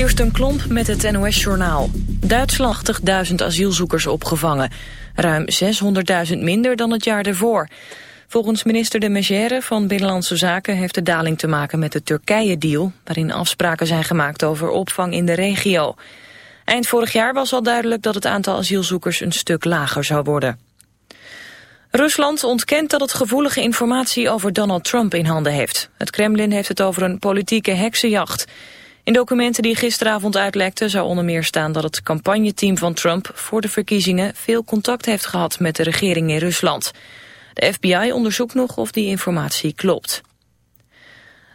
Kirsten Klomp met het NOS-journaal. Duitsland 80.000 asielzoekers opgevangen. Ruim 600.000 minder dan het jaar ervoor. Volgens minister de Megère van Binnenlandse Zaken... heeft de daling te maken met de Turkije-deal... waarin afspraken zijn gemaakt over opvang in de regio. Eind vorig jaar was al duidelijk dat het aantal asielzoekers... een stuk lager zou worden. Rusland ontkent dat het gevoelige informatie over Donald Trump in handen heeft. Het Kremlin heeft het over een politieke heksenjacht... In documenten die gisteravond uitlekten zou onder meer staan dat het campagneteam van Trump voor de verkiezingen veel contact heeft gehad met de regering in Rusland. De FBI onderzoekt nog of die informatie klopt.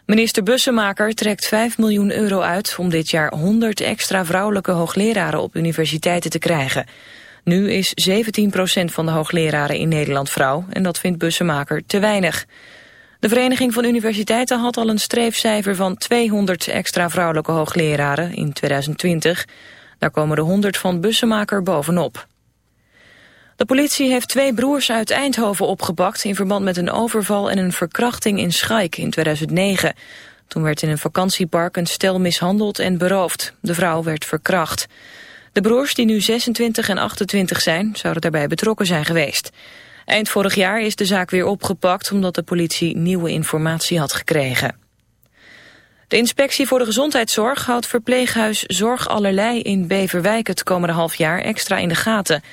Minister Bussemaker trekt 5 miljoen euro uit om dit jaar 100 extra vrouwelijke hoogleraren op universiteiten te krijgen. Nu is 17% van de hoogleraren in Nederland vrouw en dat vindt Bussemaker te weinig. De Vereniging van Universiteiten had al een streefcijfer van 200 extra vrouwelijke hoogleraren in 2020. Daar komen de 100 van Bussemaker bovenop. De politie heeft twee broers uit Eindhoven opgepakt... in verband met een overval en een verkrachting in Schaik in 2009. Toen werd in een vakantiepark een stel mishandeld en beroofd. De vrouw werd verkracht. De broers, die nu 26 en 28 zijn, zouden daarbij betrokken zijn geweest. Eind vorig jaar is de zaak weer opgepakt omdat de politie nieuwe informatie had gekregen. De inspectie voor de gezondheidszorg houdt verpleeghuis Zorg Allerlei in Beverwijk het komende half jaar extra in de gaten.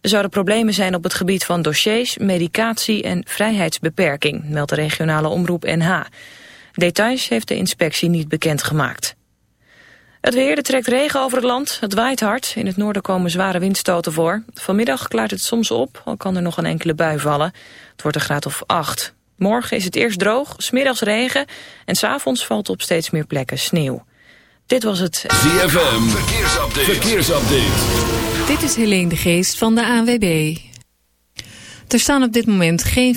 Er zouden problemen zijn op het gebied van dossiers, medicatie en vrijheidsbeperking, meldt de regionale omroep NH. Details heeft de inspectie niet bekendgemaakt. Het weer, er trekt regen over het land. Het waait hard. In het noorden komen zware windstoten voor. Vanmiddag klaart het soms op, al kan er nog een enkele bui vallen. Het wordt een graad of 8. Morgen is het eerst droog, smiddags regen... en s'avonds valt op steeds meer plekken sneeuw. Dit was het... ZFM, verkeersupdate. verkeersupdate. Dit is Helene de Geest van de ANWB. Er staan op dit moment geen...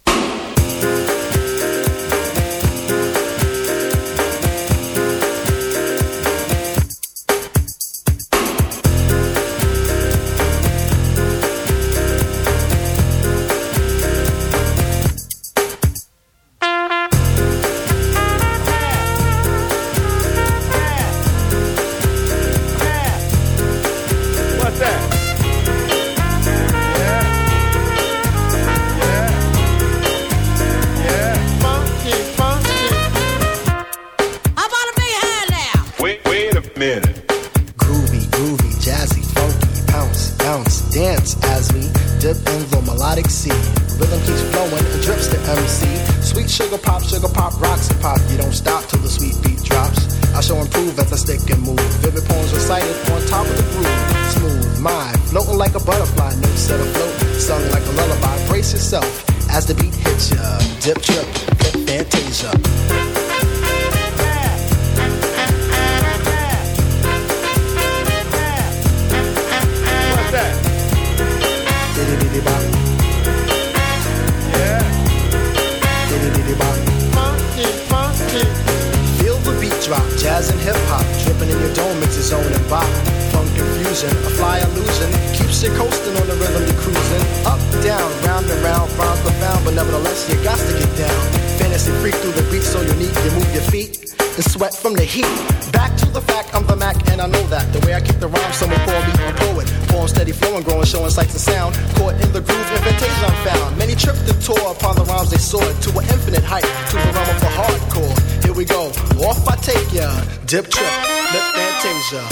Flowing, growing, showing sights and sound. Caught in the groove, invitation I'm found. Many tripped and tore upon the rhymes they soared to an infinite height, to the realm of the hardcore. Here we go, off I take ya. Dip trip, lip fantasia.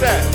That?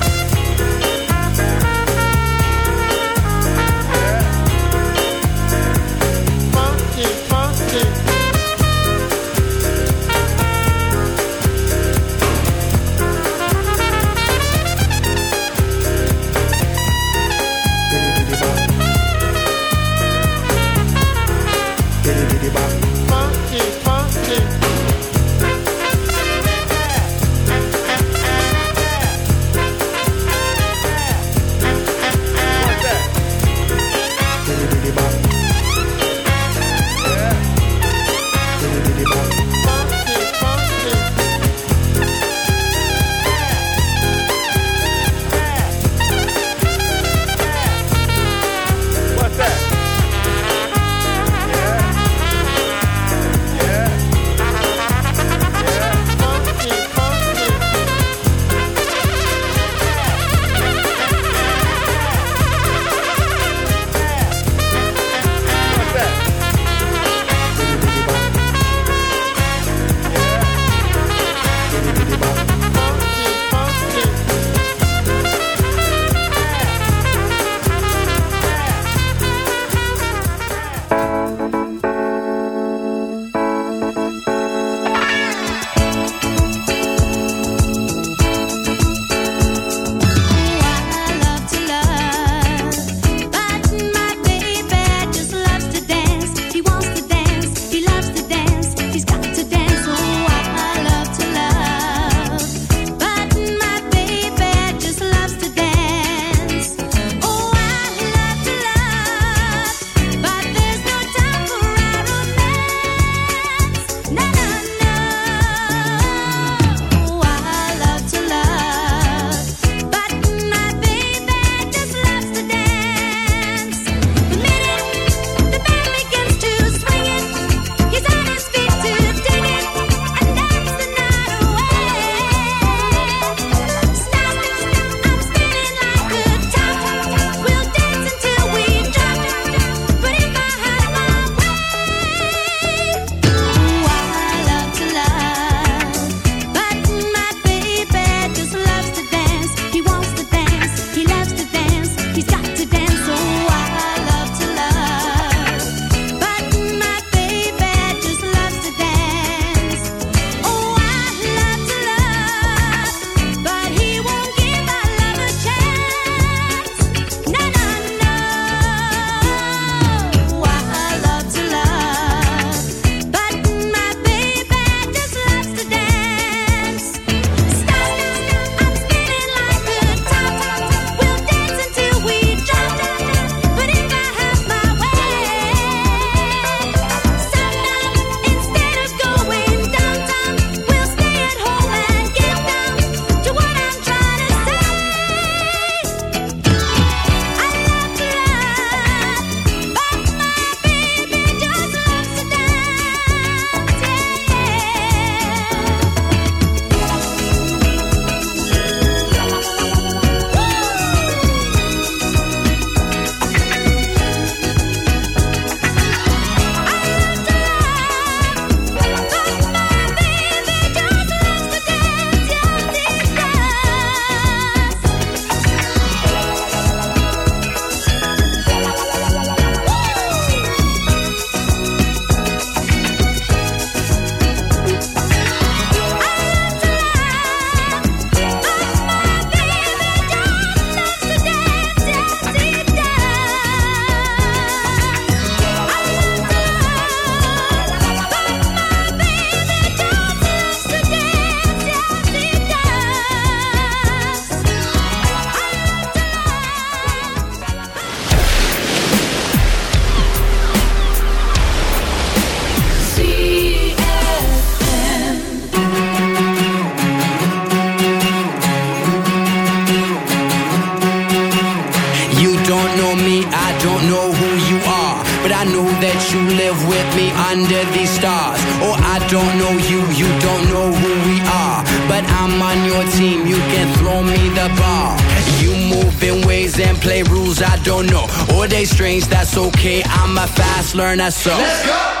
A fast learner, so. Let's go!